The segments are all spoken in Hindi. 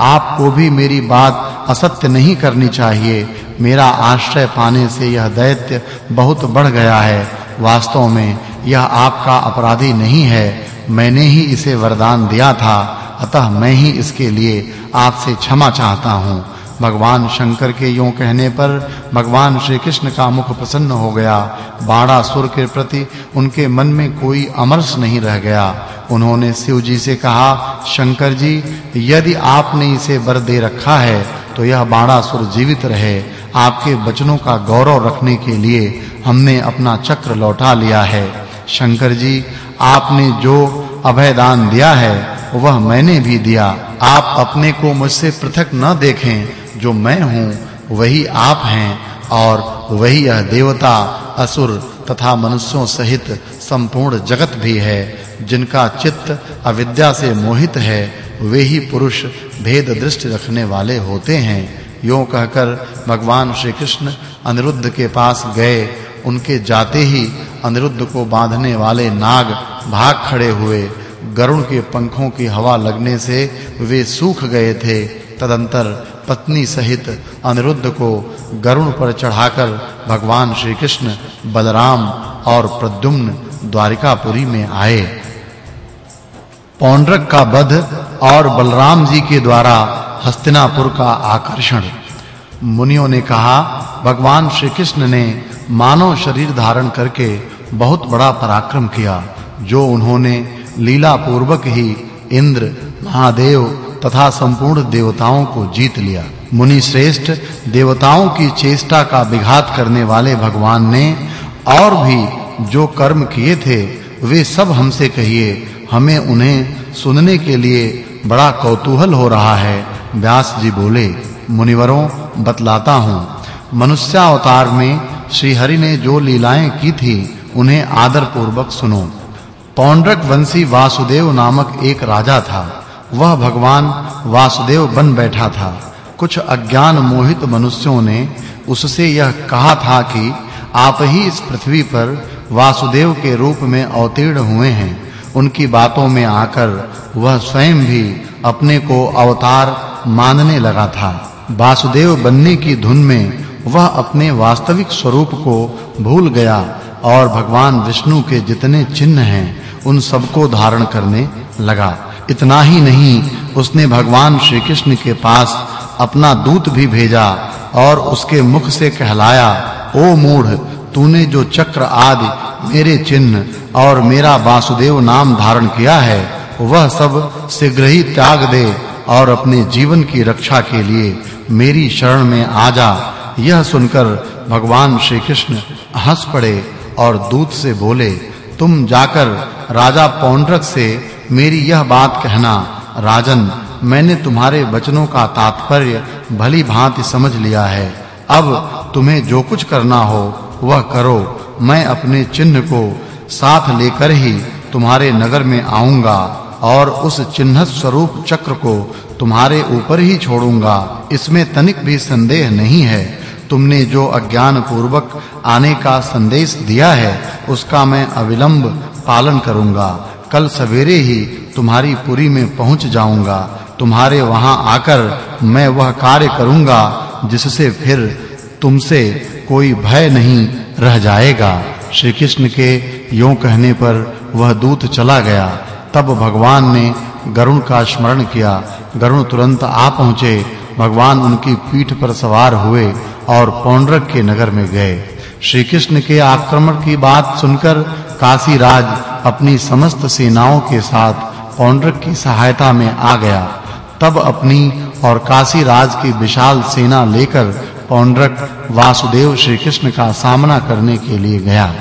आपको भी मेरी बात असत्य नहीं करनी चाहिए। मेरा आश्रय पाने से यह दैत्य बहुत बढ़ गया है। वास्तव में यह आपका अपराधी नहीं है। मैंने ही इसे वरदान दिया था। अतः मैं ही इसके लिए आपसे क्षमा चाहता हूँ। भगवान शंकर के यूँ कहने पर भगवान श्री कृष्ण का मुख प्रसन्न हो गया। बाणासुर के प्रति उनके मन में कोई अमरस नहीं रह गया। उन्होंने शिव जी से कहा, शंकर जी, यदि आपने इसे वर दे रखा है तो यह बाणासुर जीवित रहे। आपके वचनों का गौरव रखने के लिए हमने अपना चक्र लौटा लिया है। शंकर जी, आपने जो अभय दान दिया है, वह मैंने भी दिया। आप अपने को मुझसे पृथक न देखें। जो मैं हूँ, वही आप हैं और वही यह देवता, असुर तथा मनुष्यों सहित संपूर्ण जगत भी है, जिनका चित्त अविद्या से मोहित है, वे ही पुरुष भेद दृष्टि रखने वाले होते हैं। यूँ कहकर भगवान श्री कृष्ण अनिरुद्ध के पास गए। उनके जाते ही अनिरुद्ध को बांधने वाले नाग भाग खड़े हुए। गरुण के पंखों की हवा लगने से वे सूख गए थे। तदंतर पत्नी सहित अनिरुद्ध को गरुण पर चढ़ाकर भगवान श्री कृष्ण बलराम और प्रद्युम्न द्वारिकापुरी में आए। पौंड्रक का वध और बलराम जी के द्वारा हस्तिनापुर का आकर्षण। मुनियों ने कहा, भगवान श्री कृष्ण ने मानव शरीर धारण करके बहुत बड़ा पराक्रम किया, जो उन्होंने लीला पूर्वक ही इंद्र, महादेव तथा संपूर्ण देवताओं को जीत लिया। मुनि श्रेष्ठ देवताओं की चेष्टा का विघात करने वाले भगवान ने और भी जो कर्म किए थे, वे सब हमसे कहिए, हमें उन्हें सुनने के लिए बड़ा कौतूहल हो रहा है। व्यास जी बोले, मुनिवरों, बतलाता हूँ। मनुष्य अवतार में श्री हरि ने जो लीलाएँ की थी, उन्हें आदर पूर्वक सुनो। पौंड्रक वंशी वासुदेव नामक एक राजा था। वह भगवान वासुदेव बन बैठा था। कुछ अज्ञान मोहित मनुष्यों ने उससे यह कहा था कि आप ही इस पृथ्वी पर वासुदेव के रूप में अवतीर्ण हुए हैं। उनकी बातों में आकर वह स्वयं भी अपने को अवतार मानने लगा था। वासुदेव बनने की धुन में वह अपने वास्तविक स्वरूप को भूल गया और भगवान विष्णु के जितने चिन्ह हैं, उन सबको धारण करने लगा। इतना ही नहीं, उसने भगवान श्री कृष्ण के पास अपना दूत भी भेजा और उसके मुख से कहलाया, ओ मूढ़, तूने जो चक्र आदि, मेरे चिन्ह और मेरा वासुदेव नाम धारण किया है, वह सब शीघ्र ही त्याग दे और अपने जीवन की रक्षा के लिए मेरी शरण में आ जा। यह सुनकर भगवान श्री कृष्ण हंस पड़े और दूत से बोले, तुम जाकर राजा पौंड्रक से मेरी यह बात कहना, राजन, मैंने तुम्हारे वचनों का तात्पर्य भली भांति समझ लिया है। अब तुम्हें जो कुछ करना हो, वह करो। मैं अपने चिन्ह को साथ लेकर ही तुम्हारे नगर में आऊँगा और उस चिन्ह स्वरूप चक्र को तुम्हारे ऊपर ही छोड़ूँगा। इसमें तनिक भी संदेह नहीं है। तुमने जो अज्ञान पूर्वक आने का संदेश दिया है, उसका मैं अविलंब पालन करूँगा। कल सवेरे ही तुम्हारी पुरी में पहुँच जाऊँगा। तुम्हारे वहाँ आकर मैं वह कार्य करूँगा, जिससे फिर तुमसे कोई भय नहीं रह जाएगा। श्री कृष्ण के यूँ कहने पर वह दूत चला गया। तब भगवान ने गरुण का स्मरण किया। गरुण तुरंत आ पहुँचे। भगवान उनकी पीठ पर सवार हुए और पौंड्रक के नगर में गए। श्री कृष्ण के आक्रमण की बात सुनकर काशी राज अपनी समस्त सेनाओं के साथ पौंड्रक की सहायता में आ गया। तब अपनी और काशी राज की विशाल सेना लेकर पौंड्रक वासुदेव श्री कृष्ण का सामना करने के लिए गया।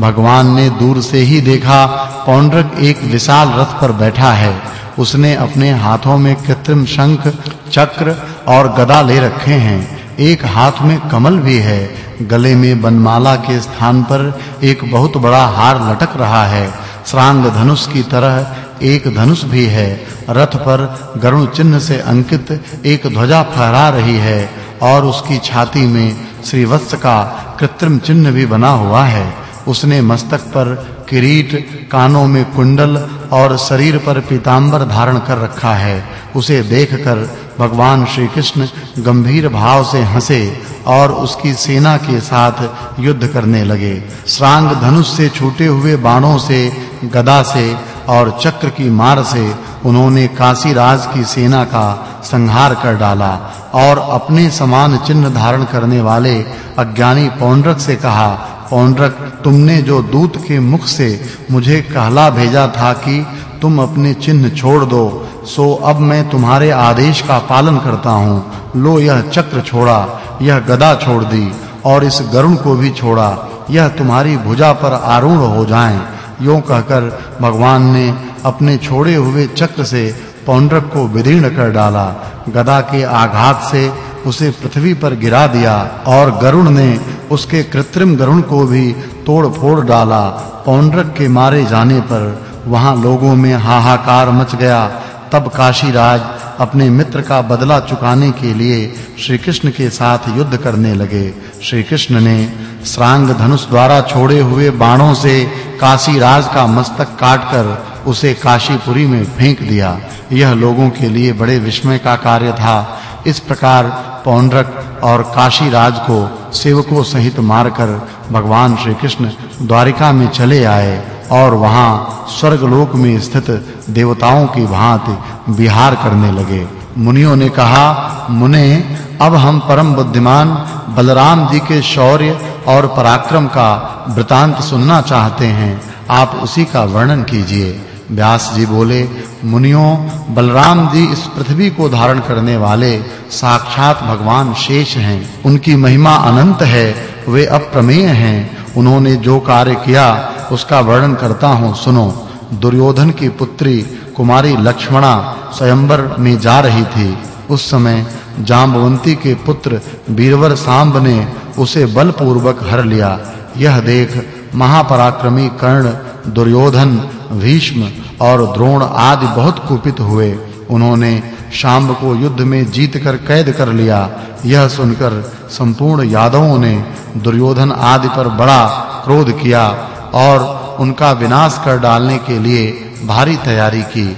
भगवान ने दूर से ही देखा, पौंड्रक एक विशाल रथ पर बैठा है। उसने अपने हाथों में कृत्रिम शंख, चक्र और गदा ले रखे हैं। एक हाथ में कमल भी है। गले में बनमाला के स्थान पर एक बहुत बड़ा हार लटक रहा है। श्रांग धनुष की तरह एक धनुष भी है। रथ पर गरुण चिन्ह से अंकित एक ध्वजा फहरा रही है और उसकी छाती में श्रीवत्स का कृत्रिम चिन्ह भी बना हुआ है। उसने मस्तक पर किरीट, कानों में कुंडल और शरीर पर पीतांबर धारण कर रखा है। उसे देखकर भगवान श्री कृष्ण गंभीर भाव से हंसे और उसकी सेना के साथ युद्ध करने लगे। श्रांग धनुष से छूटे हुए बाणों से, गदा से और चक्र की मार से उन्होंने काशी राज की सेना का संहार कर डाला और अपने समान चिन्ह धारण करने वाले अज्ञानी पौंड्रक से कहा, पौंड्रक, तुमने जो दूत के मुख से मुझे कहला भेजा था कि तुम अपने चिन्ह छोड़ दो सो अब मैं तुम्हारे आदेश का पालन करता हूँ। लो यह चक्र छोड़ा, यह गदा छोड़ दी, और इस गरुण को भी छोड़ा। यह तुम्हारी भुजा पर आरूढ़ हो जाएँ। यूँ कहकर भगवान ने अपने छोड़े हुए चक्र से पौंड्रक को विदीर्ण कर डाला। गदा के आघात से उसे पृथ्वी पर गिरा दिया, और गरुण ने उसके कृत्रिम गरुण को भी तोड़-फोड़ डाला। पौंड्रक के मारे जाने पर वहाँ लोगों में हाहाकार मच गया। तब काशीराज अपने मित्र का बदला चुकाने के लिए श्री कृष्ण के साथ युद्ध करने लगे। श्री कृष्ण ने श्रांग धनुष द्वारा छोड़े हुए बाणों से काशीराज का मस्तक काटकर उसे काशीपुरी में फेंक दिया। यह लोगों के लिए बड़े विस्मय का कार्य था। इस प्रकार पौंड्रक और काशीराज को सेवकों सहित मारकर भगवान श्री कृष्ण द्वारिका में चले आए। और वहाँ स्वर्गलोक में स्थित देवताओं की भांति विहार करने लगे। मुनियों ने कहा, मुने, अब हम परम बुद्धिमान बलराम जी के शौर्य और पराक्रम का वृतांत सुनना चाहते हैं। आप उसी का वर्णन कीजिए। व्यास जी बोले, मुनियों, बलराम जी इस पृथ्वी को धारण करने वाले साक्षात भगवान शेष हैं। उनकी महिमा अनंत है, वे अप्रमेय हैं। उन्होंने जो कार्य किया, उसका वर्णन करता हूँ, सुनो। दुर्योधन की पुत्री कुमारी लक्ष्मणा स्वयंवर में जा रही थी। उस समय जांबवंती के पुत्र वीरवर सांब ने उसे बलपूर्वक हर लिया। यह देख महापराक्रमी कर्ण, दुर्योधन, भीष्म और द्रोण आदि बहुत कुपित हुए। उन्होंने शांब को युद्ध में जीत कर कैद कर लिया। यह सुनकर संपूर्ण यादवों ने दुर्योधन आदि पर बड़ा क्रोध किया और उनका विनाश कर डालने के लिए भारी तैयारी की।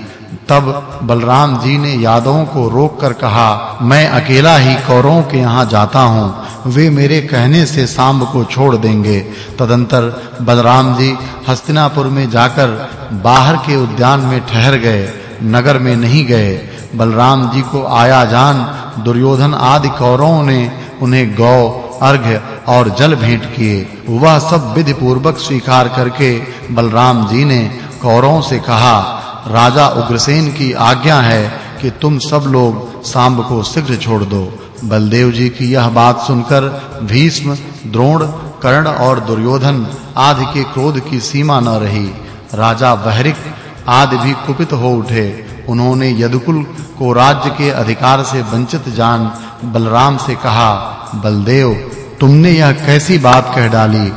तब बलराम जी ने यादवों को रोककर कहा, मैं अकेला ही कौरवों के यहाँ जाता हूँ। वे मेरे कहने से सांब को छोड़ देंगे। तदंतर बलराम जी हस्तिनापुर में जाकर बाहर के उद्यान में ठहर गए, नगर में नहीं गए। बलराम जी को आया जान दुर्योधन आदि कौरवों ने उन्हें गौ अर्घ्य और जल भेंट किए। वह सब विधि पूर्वक स्वीकार करके बलराम जी ने कौरवों से कहा, राजा उग्रसेन की आज्ञा है कि तुम सब लोग सांब को शीघ्र छोड़ दो। बलदेव जी की यह बात सुनकर भीष्म, द्रोण, कर्ण और दुर्योधन आदि के क्रोध की सीमा न रही। राजा बहरिक आदि भी कुपित हो उठे। उन्होंने यदुकुल को राज्य के अधिकार से वंचित जान बलराम से कहा, बलदेव, तुमने यह कैसी बात कह डाली?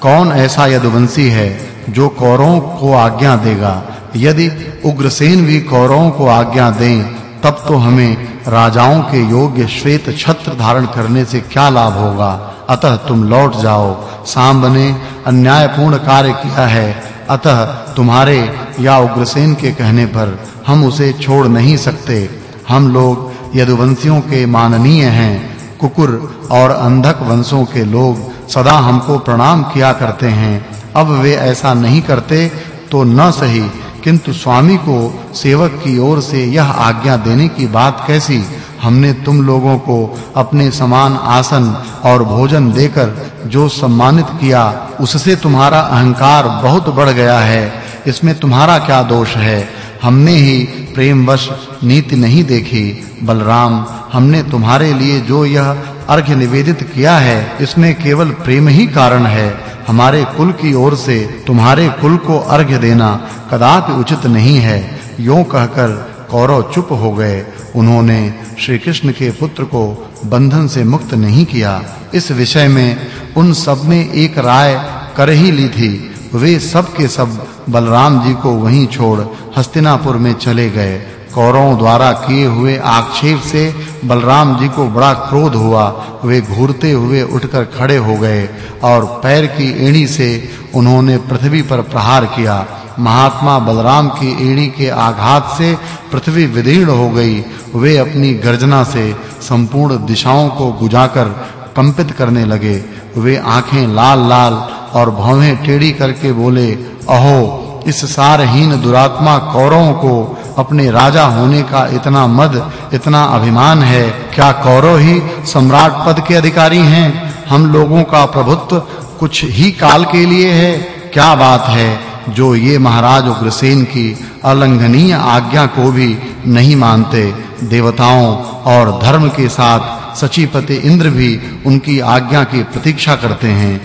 कौन ऐसा यदुवंशी है जो कौरवों को आज्ञा देगा? यदि उग्रसेन भी कौरवों को आज्ञा दें, तब तो हमें राजाओं के योग्य श्वेत छत्र धारण करने से क्या लाभ होगा? अतः तुम लौट जाओ। सांब ने अन्यायपूर्ण कार्य किया है। अतः तुम्हारे या उग्रसेन के कहने पर हम उसे छोड़ नहीं सकते। हम लोग यदुवंशियों के माननीय हैं, कुकुर और अंधक वंशों के लोग सदा हमको प्रणाम किया करते हैं। अब वे ऐसा नहीं करते तो न सही, किंतु स्वामी को सेवक की ओर से यह आज्ञा देने की बात कैसी? हमने तुम लोगों को अपने समान आसन और भोजन देकर जो सम्मानित किया, उससे तुम्हारा अहंकार बहुत बढ़ गया है। इसमें तुम्हारा क्या दोष है? हमने ही प्रेमवश नीति नहीं देखी। बलराम, हमने तुम्हारे लिए जो यह अर्घ्य निवेदित किया है, इसमें केवल प्रेम ही कारण है। हमारे कुल की ओर से तुम्हारे कुल को अर्घ्य देना कदापि उचित नहीं है। यूँ कहकर कौरव चुप हो गए। उन्होंने श्री कृष्ण के पुत्र को बंधन से मुक्त नहीं किया। इस विषय में उन सबने एक राय कर ही ली थी। वे सब के सब बलराम जी को वहीं छोड़ हस्तिनापुर में चले गए। कौरवों द्वारा किए हुए आक्षेप से बलराम जी को बड़ा क्रोध हुआ। वे घूरते हुए उठकर खड़े हो गए और पैर की एड़ी से उन्होंने पृथ्वी पर प्रहार किया। महात्मा बलराम की एड़ी के आघात से पृथ्वी विदीर्ण हो गई। वे अपनी गर्जना से संपूर्ण दिशाओं को गुजाकर कंपित करने लगे। वे आँखें लाल-लाल और भौहें टेढ़ी करके बोले, अहो, इस सारहीन दुरात्मा कौरवों को अपने राजा होने का इतना मद, इतना अभिमान है। क्या कौरव ही सम्राट पद के अधिकारी हैं? हम लोगों का प्रभुत्व कुछ ही काल के लिए है। क्या बात है? जो ये महाराज उग्रसेन की अलंघनीय आज्ञा को भी नहीं मानते। देवताओं और धर्म के साथ सचीपति इंद्र भी उनकी आज्ञा की प्रतीक्षा करते हैं।